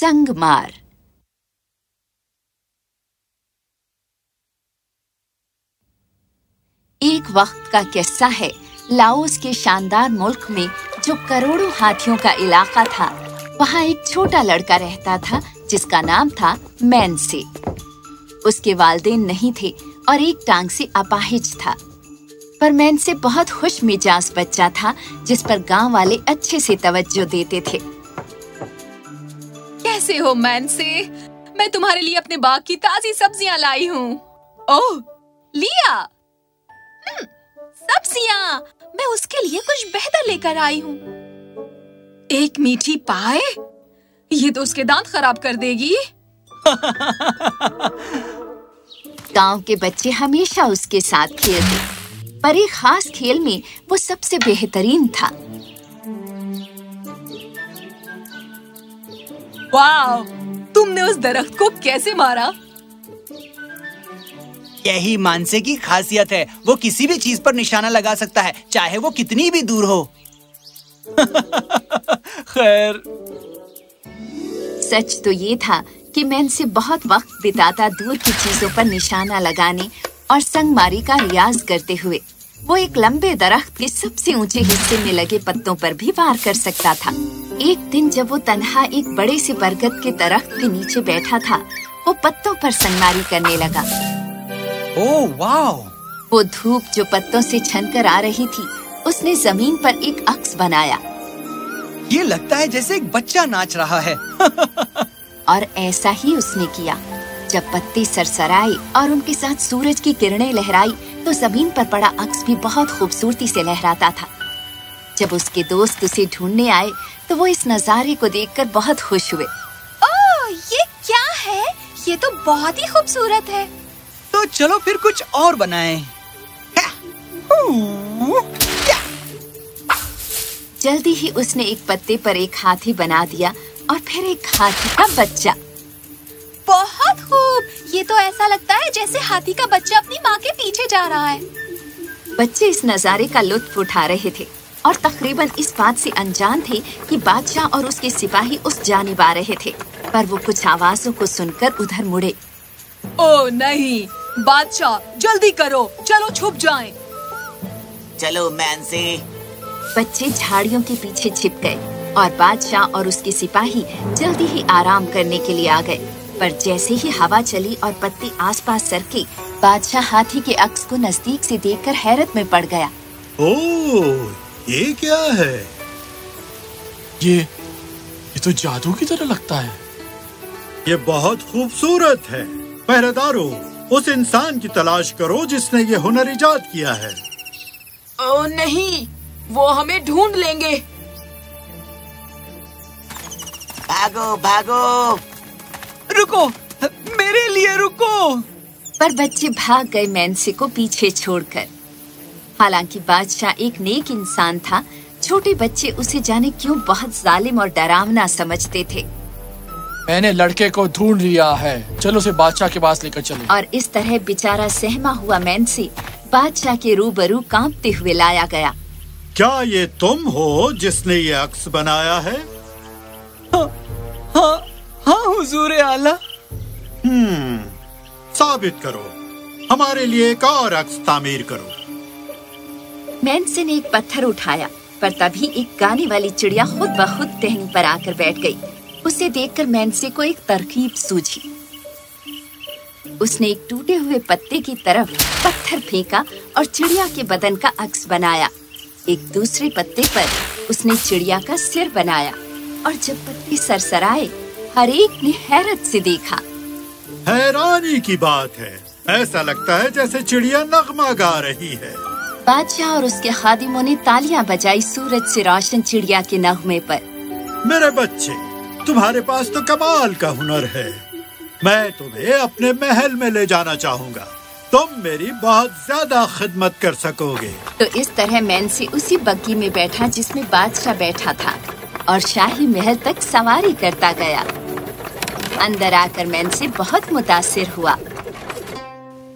संगमार। एक वक्त का किस्सा है लाओस के शानदार मुल्क में जो करोड़ों हाथियों का इलाका था। वहाँ एक छोटा लड़का रहता था, जिसका नाम था मैनसे। उसके वालदेन नहीं थे और एक टांग से अपाहिज था। पर मैनसे बहुत खुश मिजाज बच्चा था, जिस पर गाँव वाले अच्छे से तवज्जो देते थे। कैसे हो मैनसे मैं तुम्हारे लिए अपने बाग की ताजी सब्ज़ियाँ लाई हूँ। ओह लिया? हम्म, सब्ज़ियाँ। मैं उसके लिए कुछ बेहतर लेकर आई हूँ। एक मीठी पाए? ये तो उसके दांत खराब कर देगी। गाँव के बच्चे हमेशा उसके साथ खेलते। पर एक खास खेल में वो सबसे बेहतरीन था। वाह तुमने उस दरख्त को कैसे मारा? यही मानसे की खासियत है। वो किसी भी चीज़ पर निशाना लगा सकता है चाहे वो कितनी भी दूर हो। खैर। सच तो ये था कि मैं इनसे बहुत वक्त बिताता दूर की चीज़ों पर निशाना लगाने और संगमारी का रियाज करते हुए। वो एक लंबे दरख्त के सबसे ऊँचे हिस्से में लगे पत्तों पर भी वार कर सकता था। एक दिन जब वो तन्हा एक बड़े से बरगद के दरख्त के नीचे बैठा था वो पत्तों पर संगमारी करने लगा। ओ वाह वो धूप जो पत्तों से छन कर आ रही थी उसने ज़मीन पर एक अक्स बनाया। ये लगता है जैसे एक बच्चा नाच रहा है। और ऐसा ही उसने किया। जब पत्ते सरसराए और उनके साथ सूरज की किरणें लहराई तो ज़मीन पर पड़ा अक्स भी बहुत खूबसूरती से लहराता था। जब उसके दोस्त उसे ढूँढने आए तो वो इस नजारे को देखकर बहुत खुश हुए। ओह ये क्या है? ये तो बहुत ही खूबसूरत है। तो चलो फिर कुछ और बनाएँ। जल्दी ही उसने एक पत्ते पर एक हाथी बना दिया और फिर एक हाथी का बच्चा। बहुत खूब! ये तो ऐसा लगता है जैसे हाथी का बच्चा अपनी माँ के पीछे जा रहा है। बच्चे इस नजारे का लुत्फ उठा रहे थे। और तकरीबन इस बात से अनजान थे कि बादशाह और उसके सिपाही उस जानिब आ रहे थे पर वो कुछ आवाजों को सुनकर उधर मुड़े। ओ नहीं बादशाह जल्दी करो चलो छुप जाएँ। चलो मैन से बच्चे झाड़ियों के पीछे छिप गए और बादशाह और उसके सिपाही जल्दी ही आराम करने के लिए आ गए। पर जैसे ही हवा चली और पत्ते आसपास सरके बादशाह हाथी के अक्स को नज़दीक से देखकर हैरत में पड़ गया। ओह ये क्या है? ये ये तो जादू की तरह लगता है। ये बहुत खूबसूरत है। पहरेदारो उस इंसान की तलाश करो जिसने ये हुनर इजाद किया है। ओ नहीं वो हमें ढूंढ लेंगे। भागो भागो। रुको मेरे लिए रुको। पर बच्चे भाग गए मैंसे को पीछे छोड़कर। हालाँकि बादशाह एक नेक इंसान था छोटे बच्चे उसे जाने क्यों बहुत जालिम और डरावना समझते थे। मैंने लड़के को ढूंढ लिया है। चलो उसे बादशाह के पास लेकर चले। और इस तरह बेचारा सहमा हुआ मैंसी बादशाह के रूबरू कांपते हुए लाया गया। क्या ये तुम हो जिसने ये अक्स बनाया है हाँ हाँ हुजूर आला। हम्म साबित करो। हमारे लिए एक और अक्स तामीर करो। मैंसे ने एक पत्थर उठाया, पर तभी एक गाने वाली चिड़िया खुद ब खुद टहनी पर आकर बैठ गई। उसे देखकर मैंसे को एक तरकीब सूझी। उसने एक टूटे हुए पत्ते की तरफ़ पत्थर फेंका और चिड़िया के बदन का अक्स बनाया। एक दूसरे पत्ते पर उसने चिड़िया का सिर बनाया और जब पत्ते सरसराए, हर एक ने हैरत से देखा। हैरानी की बात है। ऐसा लगता है जैसे चिड़िया नगमा गा रही है। बादशाह और उसके खादिमों ने तालियाँ बजाई सूरज से रोशन चिड़िया के नगमे पर। मेरे बच्चे तुम्हारे पास तो कमाल का हुनर है। मैं तुम्हें अपने महल में ले जाना चाहूँगा। तुम मेरी बहुत ज़्यादा खिदमत कर सकोगे। तो इस तरह मैंसी उसी बग्गी में बैठा जिसमें बादशाह बैठा था और शाही महल तक सवारी करता गया। अंदर आकर मैंसी बहुत मुतासिर हुआ।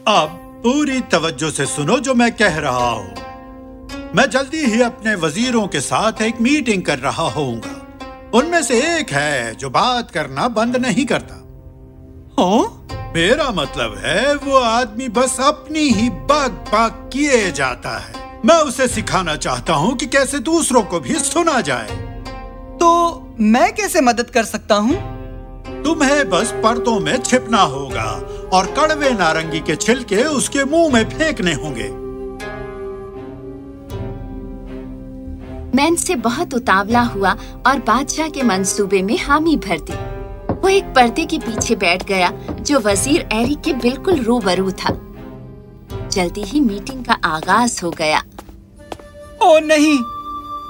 अब पूरी तवज्जो से सुनो जो मैं कह रहा हूँ। मैं जल्दी ही अपने वजीरों के साथ एक मीटिंग कर रहा होऊँगा। उनमें से एक है जो बात करना बंद नहीं करता। ओ मेरा मतलब है वो आदमी बस अपनी ही बाग बाग किए जाता है। मैं उसे सिखाना चाहता हूँ कि कैसे दूसरों को भी सुना जाए। तो मैं कैसे मदद कर सकता हूँ? तुम्हें बस पर्दों में छिपना होगा। और कड़वे नारंगी के छिलके उसके मुँह में फेंकने होंगे। मैन से बहुत उतावला हुआ और बादशाह के मंसूबे में हामी भर दी। वो एक पर्दे के पीछे बैठ गया जो वज़ीर एरिक के बिल्कुल रूबरू था। जल्दी ही मीटिंग का आगाज़ हो गया। ओ नहीं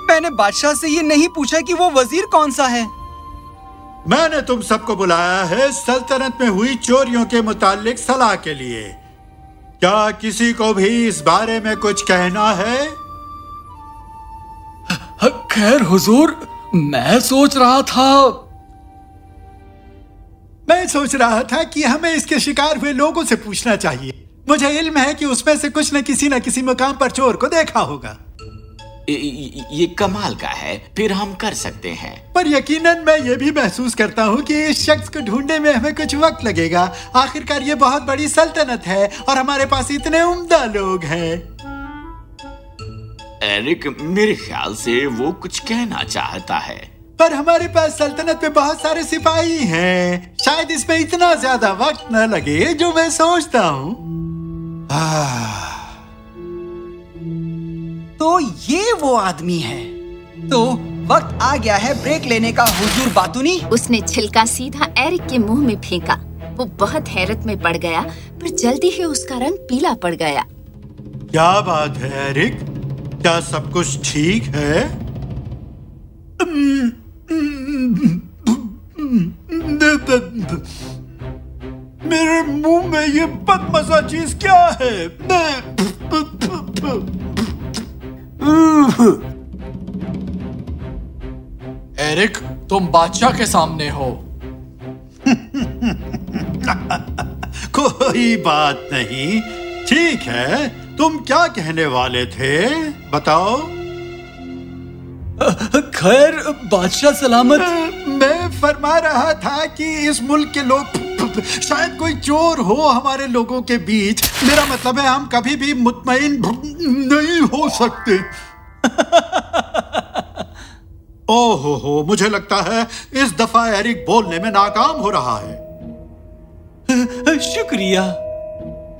मैंने बादशाह से ये नहीं पूछा कि वो वज़ीर कौन सा है। मैंने तुम सबको बुलाया है सल्तनत में हुई चोरियों के मुतालिक सलाह के लिए। क्या किसी को भी इस बारे में कुछ कहना है? खैर हुजूर मैं सोच रहा था। मैं सोच रहा था कि हमें इसके शिकार हुए लोगों से पूछना चाहिए। मुझे इल्म है कि उसमें से कुछ न किसी न किसी मुकाम पर चोर को देखा होगा। ये कमाल का है फिर हम कर सकते हैं। पर यकीनन मैं ये भी महसूस करता हूँ कि इस शख्स को ढूँढने में हमें कुछ वक्त लगेगा। आखिरकार ये बहुत बड़ी सल्तनत है और हमारे पास इतने उम्दा लोग हैं। एरिक मेरे ख्याल से वो कुछ कहना चाहता है। पर हमारे पास सल्तनत में बहुत सारे सिपाही हैं। शायद इसमें इतना ज़्यादा वक्त न लगे जो मैं सोचता हूँ। तो ये वो आदमी है। तो वक्त आ गया है ब्रेक लेने का हुजूर बातूनी। उसने छिलका सीधा एरिक के मुँह में फेंका। वो बहुत हैरत में पड़ गया पर जल्दी ही उसका रंग पीला पड़ गया। क्या बात है एरिक? क्या सब कुछ ठीक है? मेरे मुँह में ये बदमजा चीज़ क्या है? तुम बादशाह के सामने हो। कोई बात नहीं। ठीक है तुम क्या कहने वाले थे? बताओ। खैर बादशाह सलामत। मैं फरमा रहा था कि इस मुल्क के लोग शायद कोई चोर हो हमारे लोगों के बीच। मेरा मतलब है हम कभी भी मुतमईन नहीं हो सकते। ओहो हो मुझे लगता है इस दफ़ा एरिक बोलने में नाकाम हो रहा है। शुक्रिया।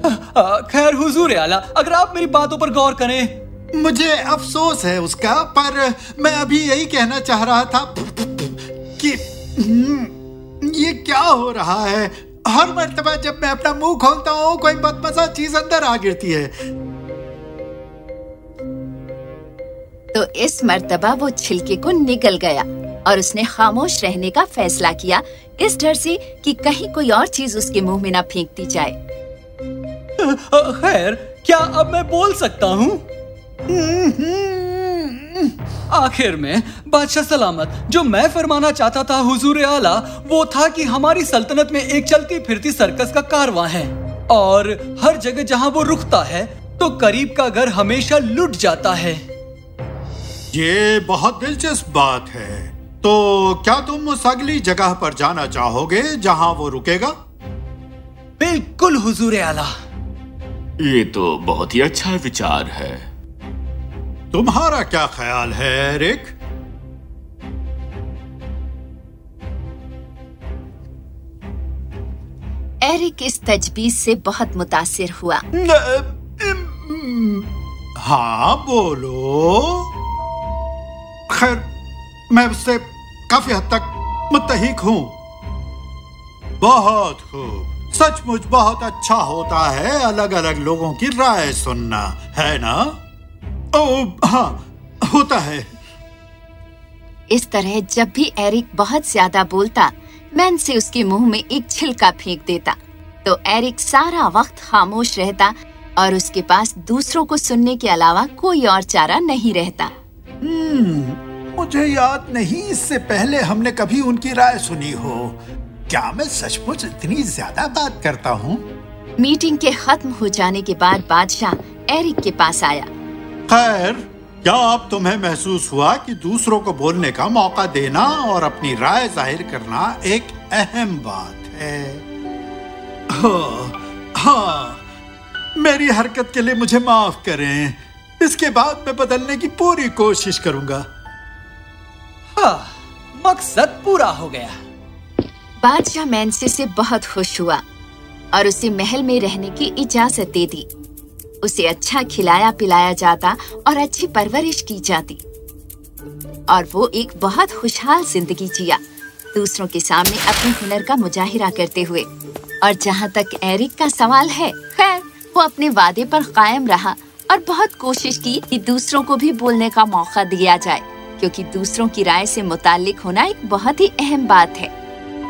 खैर हुजूर आला अगर आप मेरी बातों पर गौर करें। मुझे अफसोस है उसका पर मैं अभी यही कहना चाह रहा था कि ये क्या हो रहा है? हर मरतबा जब मैं अपना मुँह खोलता हूँ कोई बदमजा चीज़ अंदर आ गिरती है। इस मर्तबा वो छिलके को निकल गया और उसने खामोश रहने का फैसला किया इस डर से कि कहीं कोई और चीज़ उसके मुँह में ना फेंक दी जाए। खैर, क्या अब मैं बोल सकता हूँ? आखिर में बादशाह सलामत, जो मैं फरमाना चाहता था हुजूर आला, वो था कि हमारी सल्तनत में एक चलती फिरती सर्कस का कारवां है। और हर जगह जहाँ वो रुकता है तो करीब का घर हमेशा लुट जाता है। ये बहुत दिलचस्प बात है। तो क्या तुम उस अगली जगह पर जाना चाहोगे जहाँ वो रुकेगा? बिल्कुल हुजूर आला। ये तो बहुत ही अच्छा विचार है। तुम्हारा क्या ख्याल है एरिक एरिक इस तजवीज से बहुत मुतासिर हुआ। हाँ बोलो। खैर मैं उससे काफ़ी हद तक मुतहिक हूँ। बहुत खूब। सचमुच बहुत अच्छा होता है अलग अलग लोगों की राय सुनना है ना? ओ हाँ होता है। इस तरह जब भी एरिक बहुत ज़्यादा बोलता मैन से उसके मुँह में एक छिलका फेंक देता। तो एरिक सारा वक्त खामोश रहता और उसके पास दूसरों को सुनने के अलावा कोई और चारा नहीं रहता। मुझे याद नहीं इससे पहले हमने कभी उनकी राय सुनी हो। क्या मैं सचमुच इतनी ज़्यादा बात करता हूँ? मीटिंग के खत्म हो जाने के बाद बादशाह एरिक के पास आया। खैर क्या अब तुम्हें महसूस हुआ कि दूसरों को बोलने का मौका देना और अपनी राय ज़ाहिर करना एक अहम बात है? हाँ, हाँ। मेरी हरकत के लिए मुझे माफ़ करें। इसके बाद मैं बदलने की पूरी कोशिश करूँगा। हाँ, मकसद पूरा हो गया। बादशाह मैंसे से बहुत खुश हुआ और उसे महल में रहने की इजाज़त दे दी। उसे अच्छा खिलाया पिलाया जाता और अच्छी परवरिश की जाती। और वो एक बहुत खुशहाल ज़िंदगी जिया। दूसरों के सामने अपने हुनर का मुजाहिरा करते हुए और जहाँ तक एरिक का सवाल है खैर वो अपने वादे पर कायम रहा और बहुत कोशिश की कि दूसरों को भी बोलने का मौका दिया जाए। क्योंकि दूसरों की राय से मुतालिक होना एक बहुत ही अहम बात है।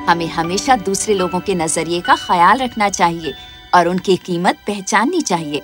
हमें हमेशा दूसरे लोगों के नज़रिए का ख्याल रखना चाहिए और उनकी कीमत पहचाननी चाहिए।